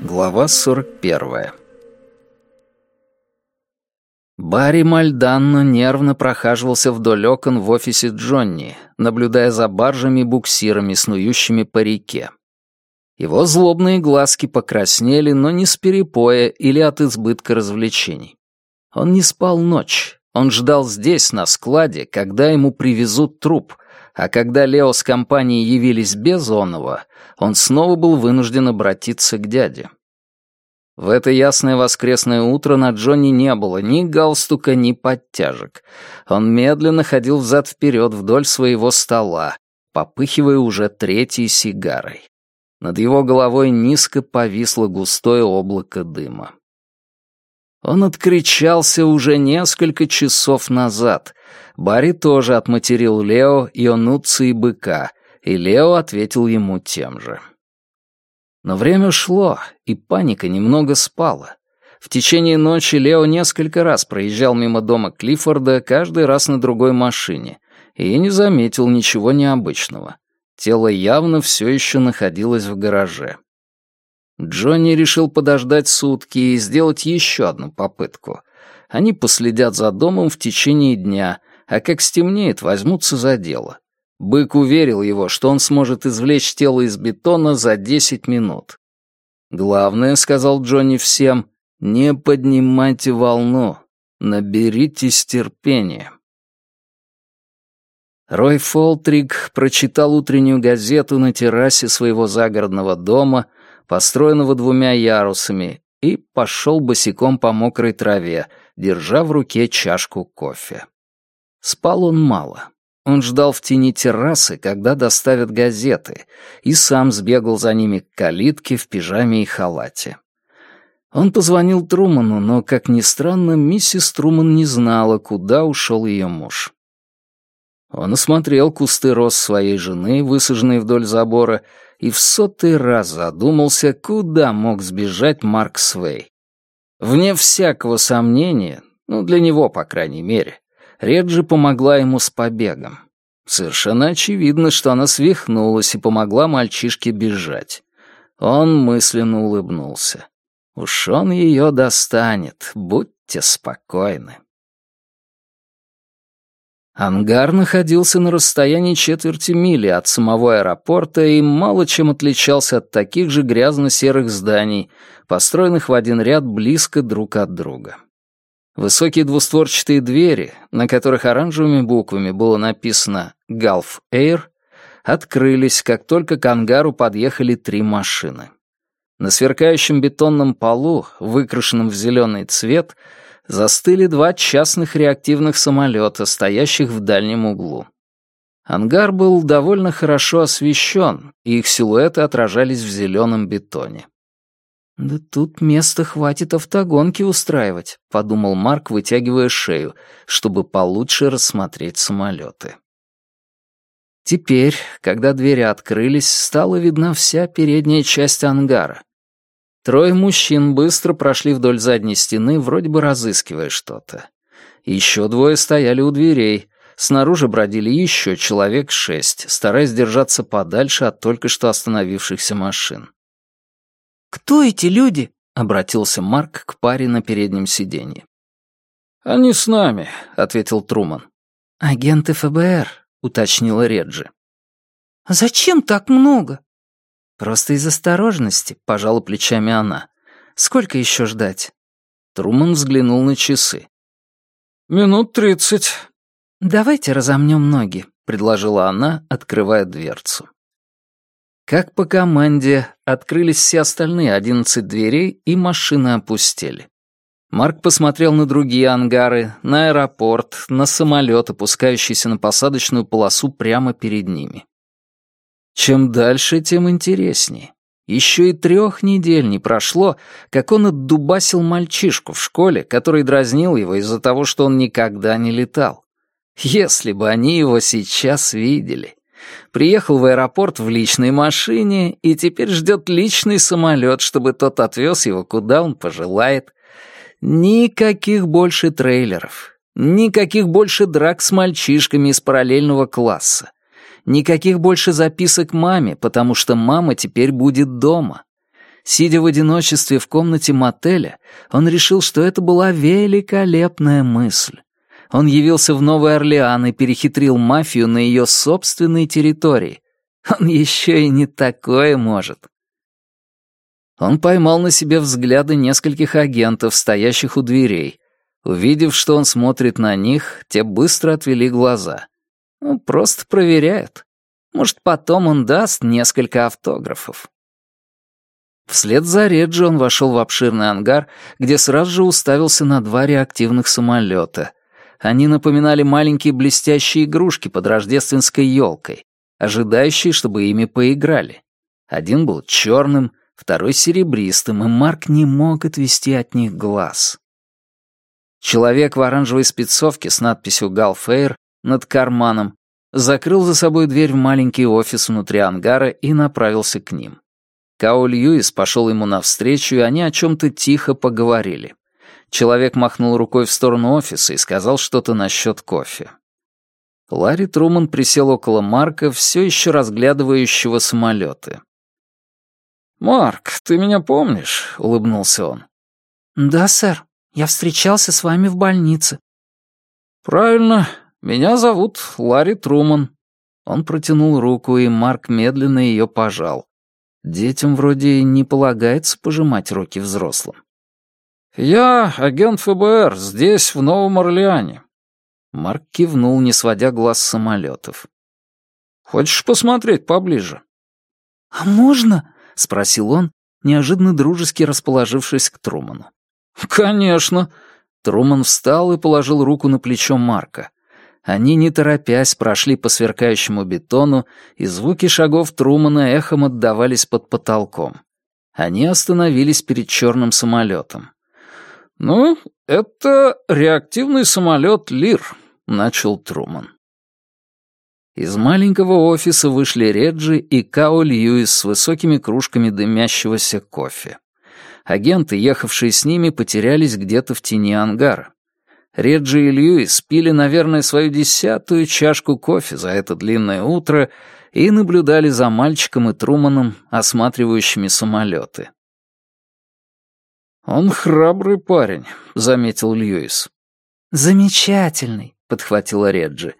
Глава 41 Барри Мальданно нервно прохаживался вдоль окон в офисе Джонни, наблюдая за баржами-буксирами, снующими по реке. Его злобные глазки покраснели, но не с перепоя или от избытка развлечений. Он не спал ночь. Он ждал здесь, на складе, когда ему привезут труп, а когда Лео с компанией явились без оного, он снова был вынужден обратиться к дяде. В это ясное воскресное утро на Джонни не было ни галстука, ни подтяжек. Он медленно ходил взад-вперед вдоль своего стола, попыхивая уже третьей сигарой. Над его головой низко повисло густое облако дыма. Он откричался уже несколько часов назад. Барри тоже отматерил Лео, Ионуци и быка, и Лео ответил ему тем же. Но время шло, и паника немного спала. В течение ночи Лео несколько раз проезжал мимо дома Клиффорда, каждый раз на другой машине, и не заметил ничего необычного. Тело явно все еще находилось в гараже. Джонни решил подождать сутки и сделать еще одну попытку. Они последят за домом в течение дня, а как стемнеет, возьмутся за дело. Бык уверил его, что он сможет извлечь тело из бетона за десять минут. «Главное», — сказал Джонни всем, — «не поднимайте волну, наберитесь терпения». Рой Фолтрик прочитал утреннюю газету на террасе своего загородного дома, построенного двумя ярусами, и пошел босиком по мокрой траве, держа в руке чашку кофе. Спал он мало. Он ждал в тени террасы, когда доставят газеты, и сам сбегал за ними к калитке в пижаме и халате. Он позвонил Труману, но, как ни странно, миссис Труман не знала, куда ушел ее муж. Он осмотрел кусты роз своей жены, высаженные вдоль забора, и в сотый раз задумался, куда мог сбежать Марк Свей. Вне всякого сомнения, ну, для него, по крайней мере, Реджи помогла ему с побегом. Совершенно очевидно, что она свихнулась и помогла мальчишке бежать. Он мысленно улыбнулся. Уж он ее достанет, будьте спокойны. Ангар находился на расстоянии четверти мили от самого аэропорта и мало чем отличался от таких же грязно-серых зданий, построенных в один ряд близко друг от друга. Высокие двустворчатые двери, на которых оранжевыми буквами было написано «Gulf Air», открылись, как только к ангару подъехали три машины. На сверкающем бетонном полу, выкрашенном в зеленый цвет, застыли два частных реактивных самолета, стоящих в дальнем углу. Ангар был довольно хорошо освещен, и их силуэты отражались в зеленом бетоне. «Да тут места хватит автогонки устраивать», — подумал Марк, вытягивая шею, чтобы получше рассмотреть самолеты. Теперь, когда двери открылись, стала видна вся передняя часть ангара. Трое мужчин быстро прошли вдоль задней стены, вроде бы разыскивая что-то. Еще двое стояли у дверей. Снаружи бродили еще человек шесть, стараясь держаться подальше от только что остановившихся машин. «Кто эти люди?» — обратился Марк к паре на переднем сиденье. «Они с нами», — ответил Труман. «Агенты ФБР», — уточнила Реджи. «А зачем так много?» «Просто из осторожности», — пожала плечами она. «Сколько еще ждать?» Труман взглянул на часы. «Минут тридцать». «Давайте разомнем ноги», — предложила она, открывая дверцу. Как по команде, открылись все остальные одиннадцать дверей, и машины опустели. Марк посмотрел на другие ангары, на аэропорт, на самолет, опускающийся на посадочную полосу прямо перед ними. Чем дальше, тем интереснее. Еще и трех недель не прошло, как он отдубасил мальчишку в школе, который дразнил его из-за того, что он никогда не летал. Если бы они его сейчас видели. Приехал в аэропорт в личной машине и теперь ждет личный самолет, чтобы тот отвез его, куда он пожелает. Никаких больше трейлеров. Никаких больше драк с мальчишками из параллельного класса. Никаких больше записок маме, потому что мама теперь будет дома. Сидя в одиночестве в комнате мотеля, он решил, что это была великолепная мысль. Он явился в Новый Орлеан и перехитрил мафию на ее собственной территории. Он еще и не такое может. Он поймал на себе взгляды нескольких агентов, стоящих у дверей. Увидев, что он смотрит на них, те быстро отвели глаза. Ну, просто проверяют. Может, потом он даст несколько автографов. Вслед за Реджи он вошел в обширный ангар, где сразу же уставился на два реактивных самолета. Они напоминали маленькие блестящие игрушки под рождественской елкой, ожидающие, чтобы ими поиграли. Один был черным, второй серебристым, и Марк не мог отвести от них глаз. Человек в оранжевой спецовке с надписью «Галфейр» над карманом закрыл за собой дверь в маленький офис внутри ангара и направился к ним. Као Льюис пошел ему навстречу, и они о чем-то тихо поговорили. Человек махнул рукой в сторону офиса и сказал что-то насчет кофе. Ларри Труман присел около Марка, все еще разглядывающего самолеты. «Марк, ты меня помнишь?» — улыбнулся он. «Да, сэр. Я встречался с вами в больнице». «Правильно. Меня зовут Ларри Труман». Он протянул руку, и Марк медленно ее пожал. Детям вроде не полагается пожимать руки взрослым. «Я агент ФБР, здесь, в Новом Орлеане». Марк кивнул, не сводя глаз с самолетов. «Хочешь посмотреть поближе?» «А можно?» — спросил он, неожиданно дружески расположившись к Труману. «Конечно». Труман встал и положил руку на плечо Марка. Они, не торопясь, прошли по сверкающему бетону, и звуки шагов Трумана эхом отдавались под потолком. Они остановились перед черным самолетом. «Ну, это реактивный самолет «Лир», — начал Труман. Из маленького офиса вышли Реджи и Као Льюис с высокими кружками дымящегося кофе. Агенты, ехавшие с ними, потерялись где-то в тени ангара. Реджи и Льюис пили, наверное, свою десятую чашку кофе за это длинное утро и наблюдали за мальчиком и Труманом, осматривающими самолеты. «Он храбрый парень», — заметил Льюис. «Замечательный», — подхватила Реджи.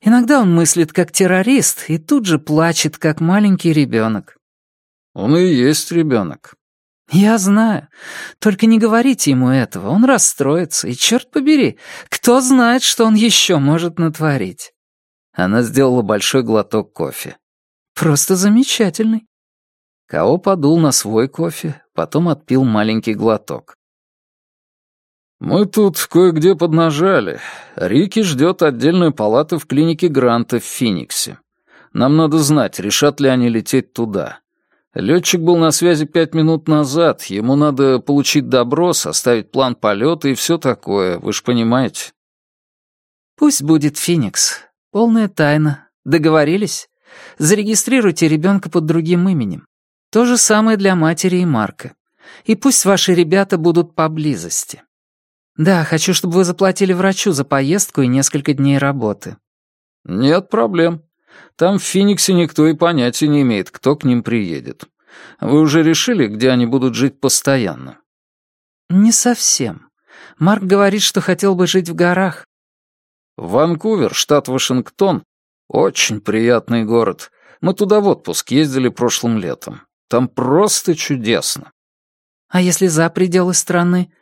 «Иногда он мыслит как террорист и тут же плачет, как маленький ребенок». «Он и есть ребенок», «Я знаю. Только не говорите ему этого, он расстроится, и, черт побери, кто знает, что он еще может натворить». Она сделала большой глоток кофе. «Просто замечательный». Као подул на свой кофе, потом отпил маленький глоток. «Мы тут кое-где поднажали. Рики ждет отдельную палату в клинике Гранта в Финиксе. Нам надо знать, решат ли они лететь туда. Летчик был на связи пять минут назад. Ему надо получить добро, составить план полета и все такое, вы же понимаете. Пусть будет Феникс. Полная тайна. Договорились? Зарегистрируйте ребенка под другим именем. То же самое для матери и Марка. И пусть ваши ребята будут поблизости. Да, хочу, чтобы вы заплатили врачу за поездку и несколько дней работы. Нет проблем. Там в Фениксе никто и понятия не имеет, кто к ним приедет. Вы уже решили, где они будут жить постоянно?» «Не совсем. Марк говорит, что хотел бы жить в горах». «Ванкувер, штат Вашингтон, очень приятный город. Мы туда в отпуск ездили прошлым летом. Там просто чудесно». «А если за пределы страны?»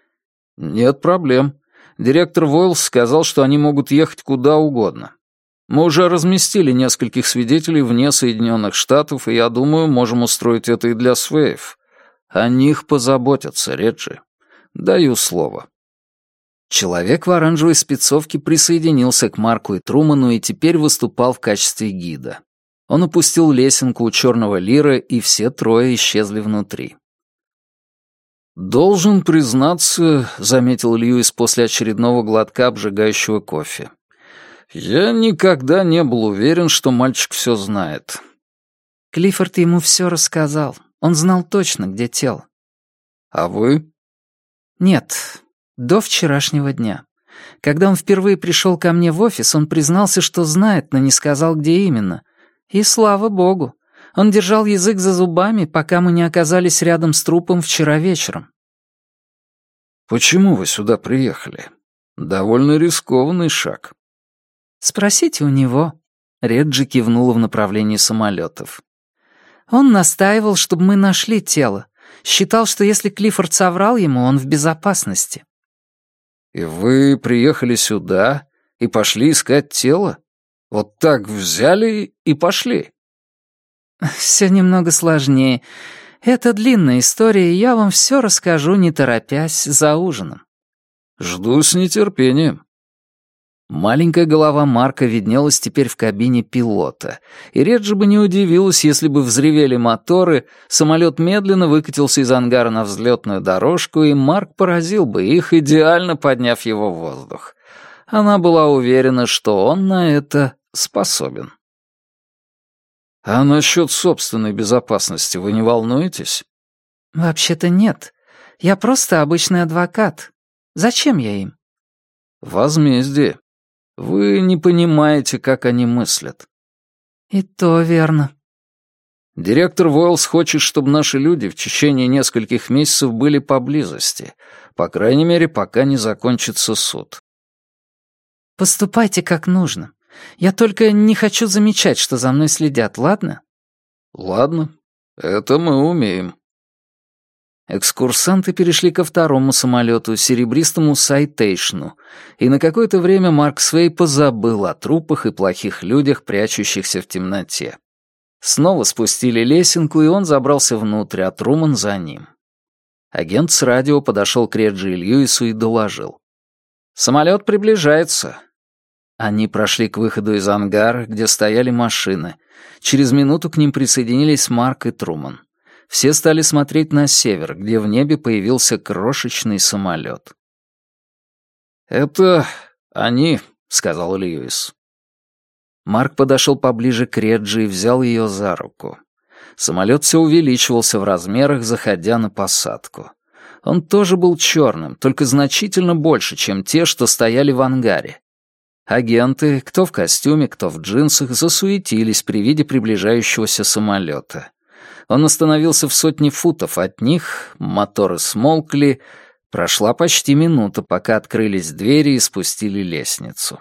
«Нет проблем. Директор Войлс сказал, что они могут ехать куда угодно. Мы уже разместили нескольких свидетелей вне Соединенных Штатов, и я думаю, можем устроить это и для свеев. О них позаботятся, Реджи. Даю слово». Человек в оранжевой спецовке присоединился к Марку и Труману и теперь выступал в качестве гида. Он опустил лесенку у черного лира, и все трое исчезли внутри. «Должен признаться», — заметил Льюис после очередного глотка обжигающего кофе, «Я никогда не был уверен, что мальчик все знает». Клиффорд ему все рассказал. Он знал точно, где тело. «А вы?» «Нет, до вчерашнего дня. Когда он впервые пришел ко мне в офис, он признался, что знает, но не сказал, где именно. И слава богу. Он держал язык за зубами, пока мы не оказались рядом с трупом вчера вечером. «Почему вы сюда приехали? Довольно рискованный шаг». «Спросите у него». Реджи кивнула в направлении самолетов. Он настаивал, чтобы мы нашли тело. Считал, что если Клиффорд соврал ему, он в безопасности. «И вы приехали сюда и пошли искать тело? Вот так взяли и пошли?» «Все немного сложнее. Это длинная история, и я вам все расскажу, не торопясь, за ужином». «Жду с нетерпением». Маленькая голова Марка виднелась теперь в кабине пилота, и Реджи бы не удивилась, если бы взревели моторы, самолет медленно выкатился из ангара на взлетную дорожку, и Марк поразил бы их, идеально подняв его в воздух. Она была уверена, что он на это способен. «А насчет собственной безопасности вы не волнуетесь?» «Вообще-то нет. Я просто обычный адвокат. Зачем я им?» «Возмездие. Вы не понимаете, как они мыслят». «И то верно». «Директор Войлс хочет, чтобы наши люди в течение нескольких месяцев были поблизости, по крайней мере, пока не закончится суд». «Поступайте как нужно. Я только не хочу замечать, что за мной следят, ладно?» «Ладно, это мы умеем». Экскурсанты перешли ко второму самолету, серебристому Сайтейшну, и на какое-то время Марк Свей позабыл о трупах и плохих людях, прячущихся в темноте. Снова спустили лесенку, и он забрался внутрь, а Труман за ним. Агент с радио подошел к Реджи и Льюису и доложил. «Самолет приближается. Они прошли к выходу из ангара, где стояли машины. Через минуту к ним присоединились Марк и Труман. Все стали смотреть на север, где в небе появился крошечный самолет. «Это они», — сказал Льюис. Марк подошел поближе к Реджи и взял ее за руку. Самолет все увеличивался в размерах, заходя на посадку. Он тоже был черным, только значительно больше, чем те, что стояли в ангаре. Агенты, кто в костюме, кто в джинсах, засуетились при виде приближающегося самолета. Он остановился в сотне футов от них, моторы смолкли, прошла почти минута, пока открылись двери и спустили лестницу.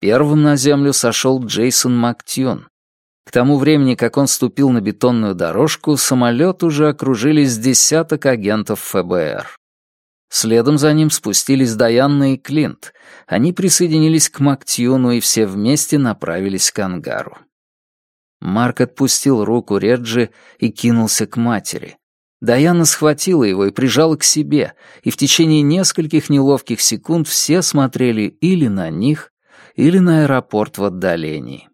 Первым на землю сошел Джейсон Мактьюн. К тому времени, как он ступил на бетонную дорожку, самолет уже окружили с десяток агентов ФБР. Следом за ним спустились Даянна и Клинт. Они присоединились к Мактьюну и все вместе направились к ангару. Марк отпустил руку Реджи и кинулся к матери. Даяна схватила его и прижала к себе, и в течение нескольких неловких секунд все смотрели или на них, или на аэропорт в отдалении.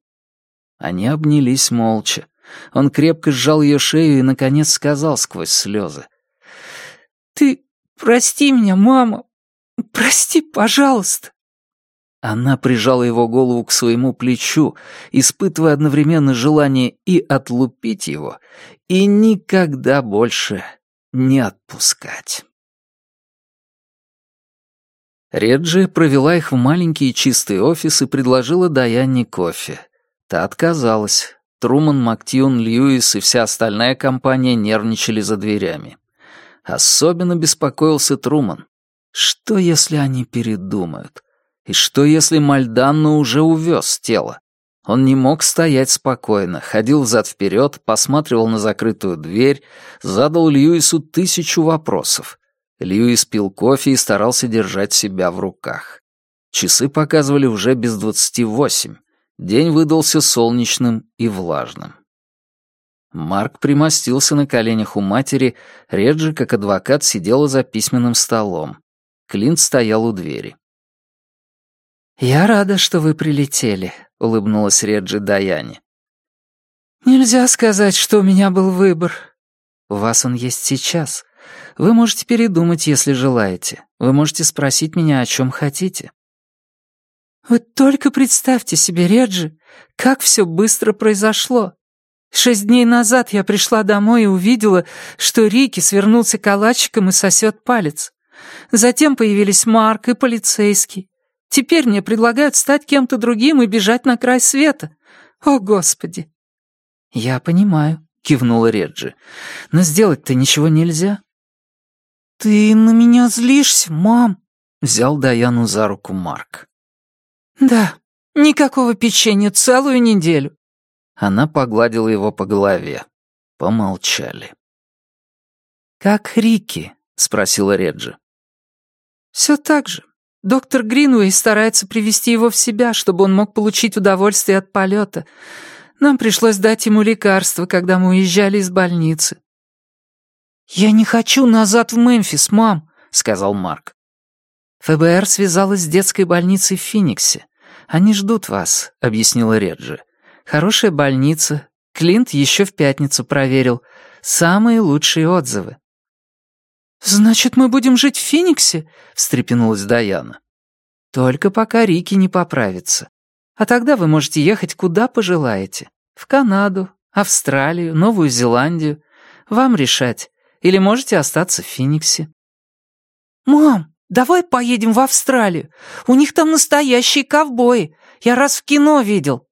Они обнялись молча. Он крепко сжал ее шею и, наконец, сказал сквозь слезы. «Ты «Прости меня, мама! Прости, пожалуйста!» Она прижала его голову к своему плечу, испытывая одновременно желание и отлупить его, и никогда больше не отпускать. Реджи провела их в маленький чистый офис и предложила Даяне кофе. Та отказалась. Труман, Мактьюн, Льюис и вся остальная компания нервничали за дверями. Особенно беспокоился Труман. Что, если они передумают? И что, если Мальданна уже увез тело? Он не мог стоять спокойно, ходил взад-вперед, посматривал на закрытую дверь, задал Льюису тысячу вопросов. Льюис пил кофе и старался держать себя в руках. Часы показывали уже без двадцати восемь. День выдался солнечным и влажным. Марк примостился на коленях у матери, Реджи, как адвокат, сидела за письменным столом. Клинт стоял у двери. «Я рада, что вы прилетели», — улыбнулась Реджи Даяне. «Нельзя сказать, что у меня был выбор. У вас он есть сейчас. Вы можете передумать, если желаете. Вы можете спросить меня, о чем хотите». «Вы только представьте себе, Реджи, как все быстро произошло. Шесть дней назад я пришла домой и увидела, что Рики свернулся калачиком и сосет палец. Затем появились Марк и полицейский. Теперь мне предлагают стать кем-то другим и бежать на край света. О, Господи!» «Я понимаю», — кивнула Реджи. «Но сделать-то ничего нельзя». «Ты на меня злишься, мам?» — взял Даяну за руку Марк. «Да, никакого печенья целую неделю». Она погладила его по голове. Помолчали. «Как Рики?» — спросила Реджи. «Все так же. Доктор Гринуэй старается привести его в себя, чтобы он мог получить удовольствие от полета. Нам пришлось дать ему лекарство, когда мы уезжали из больницы». «Я не хочу назад в Мемфис, мам», — сказал Марк. «ФБР связалась с детской больницей в Финиксе. Они ждут вас», — объяснила Реджи. «Хорошая больница. Клинт еще в пятницу проверил. Самые лучшие отзывы». «Значит, мы будем жить в Финиксе?» — встрепенулась Даяна. «Только пока Рики не поправится. А тогда вы можете ехать куда пожелаете. В Канаду, Австралию, Новую Зеландию. Вам решать. Или можете остаться в Финиксе». «Мам, давай поедем в Австралию. У них там настоящие ковбои. Я раз в кино видел».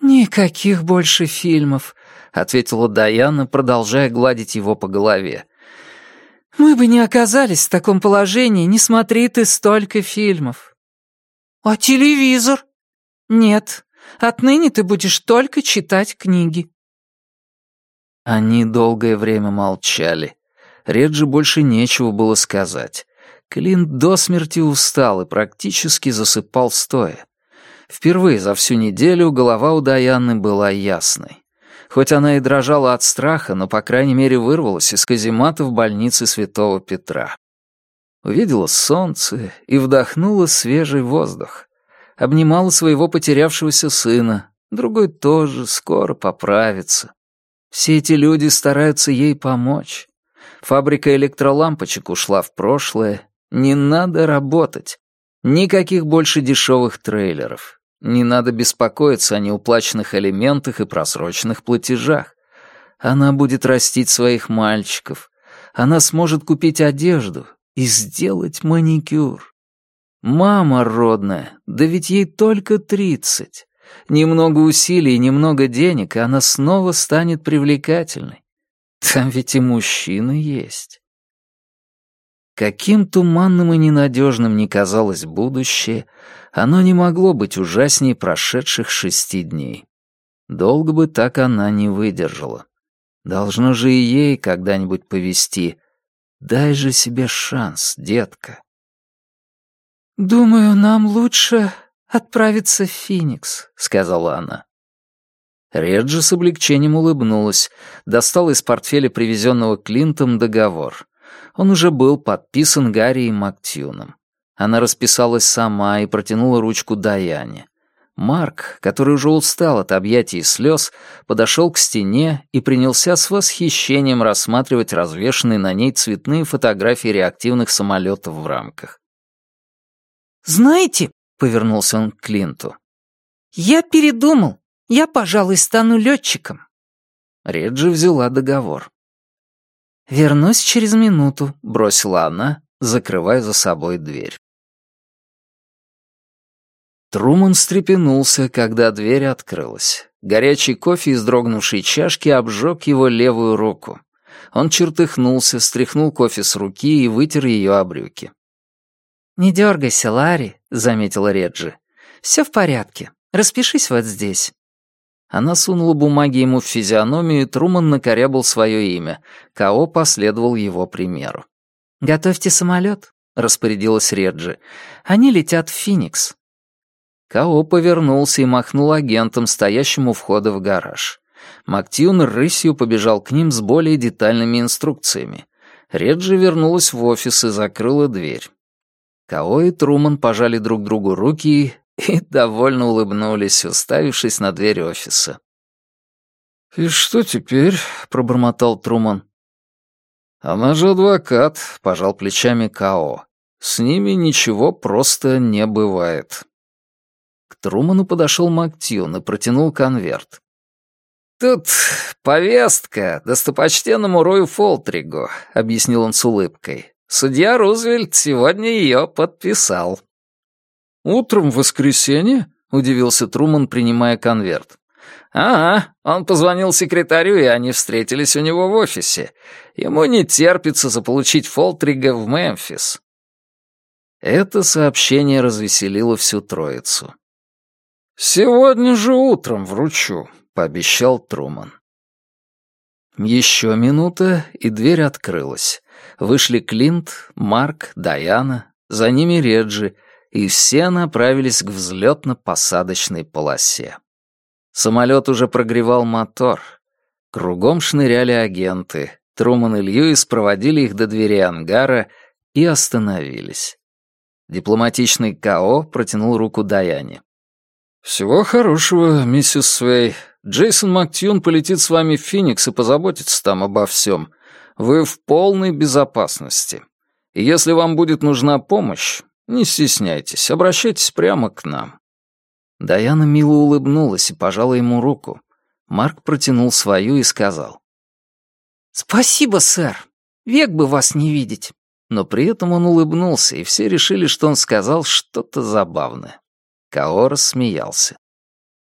«Никаких больше фильмов», — ответила Даяна, продолжая гладить его по голове. «Мы бы не оказались в таком положении, не смотри ты столько фильмов». «А телевизор?» «Нет, отныне ты будешь только читать книги». Они долгое время молчали. Реджи больше нечего было сказать. Клинт до смерти устал и практически засыпал стоя. Впервые за всю неделю голова у Даяны была ясной. Хоть она и дрожала от страха, но, по крайней мере, вырвалась из каземата в больнице Святого Петра. Увидела солнце и вдохнула свежий воздух. Обнимала своего потерявшегося сына, другой тоже скоро поправится. Все эти люди стараются ей помочь. Фабрика электролампочек ушла в прошлое. Не надо работать. Никаких больше дешевых трейлеров. Не надо беспокоиться о неуплаченных элементах и просроченных платежах. Она будет растить своих мальчиков. Она сможет купить одежду и сделать маникюр. Мама родная, да ведь ей только тридцать. Немного усилий немного денег, и она снова станет привлекательной. Там ведь и мужчины есть. Каким туманным и ненадежным ни казалось будущее, оно не могло быть ужаснее прошедших шести дней. Долго бы так она не выдержала. Должно же и ей когда-нибудь повести. Дай же себе шанс, детка. «Думаю, нам лучше отправиться в Феникс», — сказала она. Реджи с облегчением улыбнулась, достала из портфеля привезенного Клинтом договор. Он уже был подписан Гарри и Мактьюном. Она расписалась сама и протянула ручку Даяне. Марк, который уже устал от объятий и слез, подошел к стене и принялся с восхищением рассматривать развешанные на ней цветные фотографии реактивных самолетов в рамках. «Знаете», — повернулся он к Клинту, — «я передумал. Я, пожалуй, стану летчиком». Реджи взяла договор. «Вернусь через минуту», — бросила она, закрывая за собой дверь. Труман встрепенулся, когда дверь открылась. Горячий кофе из дрогнувшей чашки обжег его левую руку. Он чертыхнулся, стряхнул кофе с руки и вытер ее о брюки. «Не дергайся, Ларри», — заметила Реджи. «Все в порядке. Распишись вот здесь». Она сунула бумаги ему в физиономию, и Труман накорябал свое имя. Као последовал его примеру. «Готовьте самолет», — распорядилась Реджи. «Они летят в Феникс». Као повернулся и махнул агентом, стоящим у входа в гараж. Мактьюн рысью побежал к ним с более детальными инструкциями. Реджи вернулась в офис и закрыла дверь. Као и Труман пожали друг другу руки и довольно улыбнулись, уставившись на дверь офиса. «И что теперь?» — пробормотал Труман. «Она же адвокат», — пожал плечами Као. «С ними ничего просто не бывает». К Труману подошел Мактьюн и протянул конверт. «Тут повестка достопочтенному Рою Фолтригу», — объяснил он с улыбкой. «Судья Рузвельт сегодня ее подписал». «Утром в воскресенье?» —— удивился Труман, принимая конверт. «Ага, он позвонил секретарю, и они встретились у него в офисе. Ему не терпится заполучить Фолтрига в Мемфис». Это сообщение развеселило всю троицу. «Сегодня же утром вручу», — пообещал Труман. Еще минута, и дверь открылась. Вышли Клинт, Марк, Даяна, за ними Реджи, и все направились к взлетно-посадочной полосе. Самолет уже прогревал мотор. Кругом шныряли агенты. Труман и Льюис проводили их до двери ангара и остановились. Дипломатичный К.О. протянул руку Даяне. «Всего хорошего, миссис Свей. Джейсон Мактьюн полетит с вами в Феникс и позаботится там обо всем. Вы в полной безопасности. И если вам будет нужна помощь, не стесняйтесь, обращайтесь прямо к нам». Даяна мило улыбнулась и пожала ему руку. Марк протянул свою и сказал. «Спасибо, сэр. Век бы вас не видеть». Но при этом он улыбнулся, и все решили, что он сказал что-то забавное. Каора смеялся.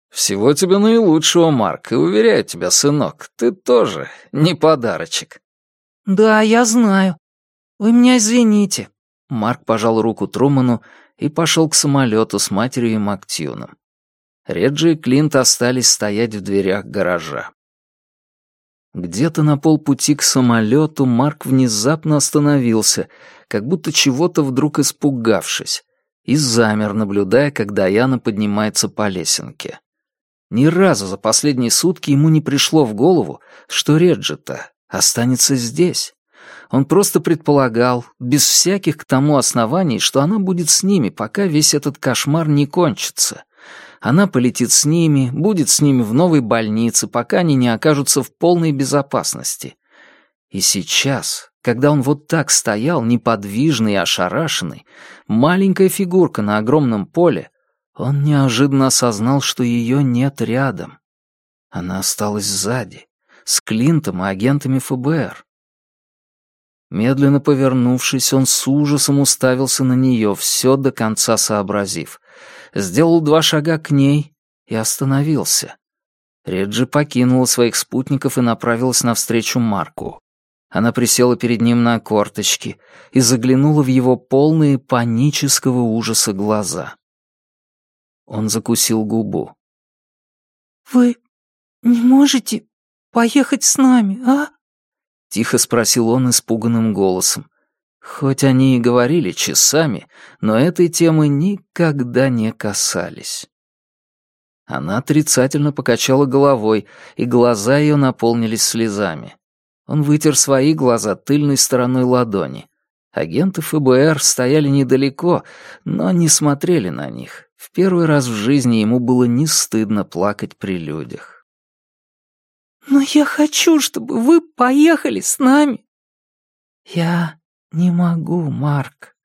«Всего тебе наилучшего, Марк, и уверяю тебя, сынок, ты тоже не подарочек». «Да, я знаю. Вы меня извините». Марк пожал руку Труману и пошел к самолету с матерью и Мактьюном. Реджи и Клинт остались стоять в дверях гаража. Где-то на полпути к самолету Марк внезапно остановился, как будто чего-то вдруг испугавшись, и замер, наблюдая, как Даяна поднимается по лесенке. Ни разу за последние сутки ему не пришло в голову, что Реджи-то останется здесь. Он просто предполагал, без всяких к тому оснований, что она будет с ними, пока весь этот кошмар не кончится. Она полетит с ними, будет с ними в новой больнице, пока они не окажутся в полной безопасности. И сейчас, когда он вот так стоял, неподвижный и ошарашенный, маленькая фигурка на огромном поле, он неожиданно осознал, что ее нет рядом. Она осталась сзади, с Клинтом и агентами ФБР. Медленно повернувшись, он с ужасом уставился на нее, все до конца сообразив. Сделал два шага к ней и остановился. Реджи покинула своих спутников и направилась навстречу Марку. Она присела перед ним на корточки и заглянула в его полные панического ужаса глаза. Он закусил губу. «Вы не можете поехать с нами, а?» Тихо спросил он испуганным голосом. Хоть они и говорили часами, но этой темы никогда не касались. Она отрицательно покачала головой, и глаза ее наполнились слезами. Он вытер свои глаза тыльной стороной ладони. Агенты ФБР стояли недалеко, но не смотрели на них. В первый раз в жизни ему было не стыдно плакать при людях. «Но я хочу, чтобы вы поехали с нами». «Я не могу, Марк».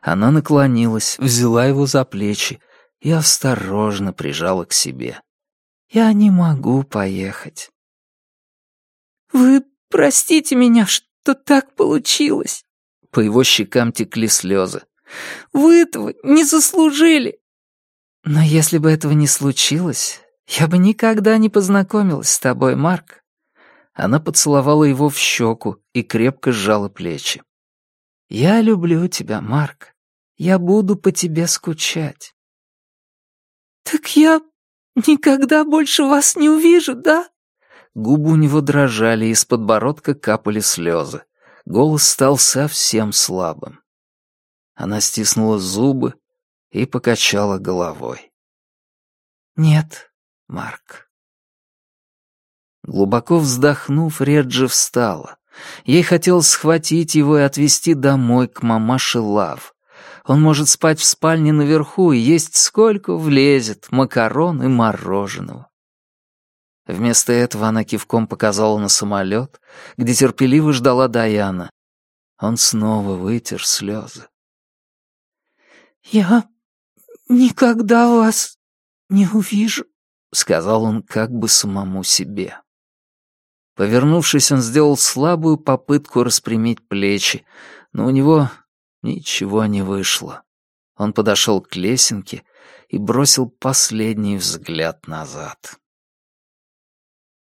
Она наклонилась, взяла его за плечи и осторожно прижала к себе. «Я не могу поехать». «Вы простите меня, что так получилось». По его щекам текли слезы. «Вы этого не заслужили». Но если бы этого не случилось, я бы никогда не познакомилась с тобой, Марк. Она поцеловала его в щеку и крепко сжала плечи. Я люблю тебя, Марк. Я буду по тебе скучать. Так я никогда больше вас не увижу, да? Губы у него дрожали, из подбородка капали слезы. Голос стал совсем слабым. Она стиснула зубы, и покачала головой. «Нет, Марк». Глубоко вздохнув, Реджи встала. Ей хотелось схватить его и отвезти домой к мамаше Лав. Он может спать в спальне наверху и есть сколько влезет макарон и мороженого. Вместо этого она кивком показала на самолет, где терпеливо ждала Даяна. Он снова вытер слезы. «Я «Никогда вас не увижу», — сказал он как бы самому себе. Повернувшись, он сделал слабую попытку распрямить плечи, но у него ничего не вышло. Он подошел к лесенке и бросил последний взгляд назад.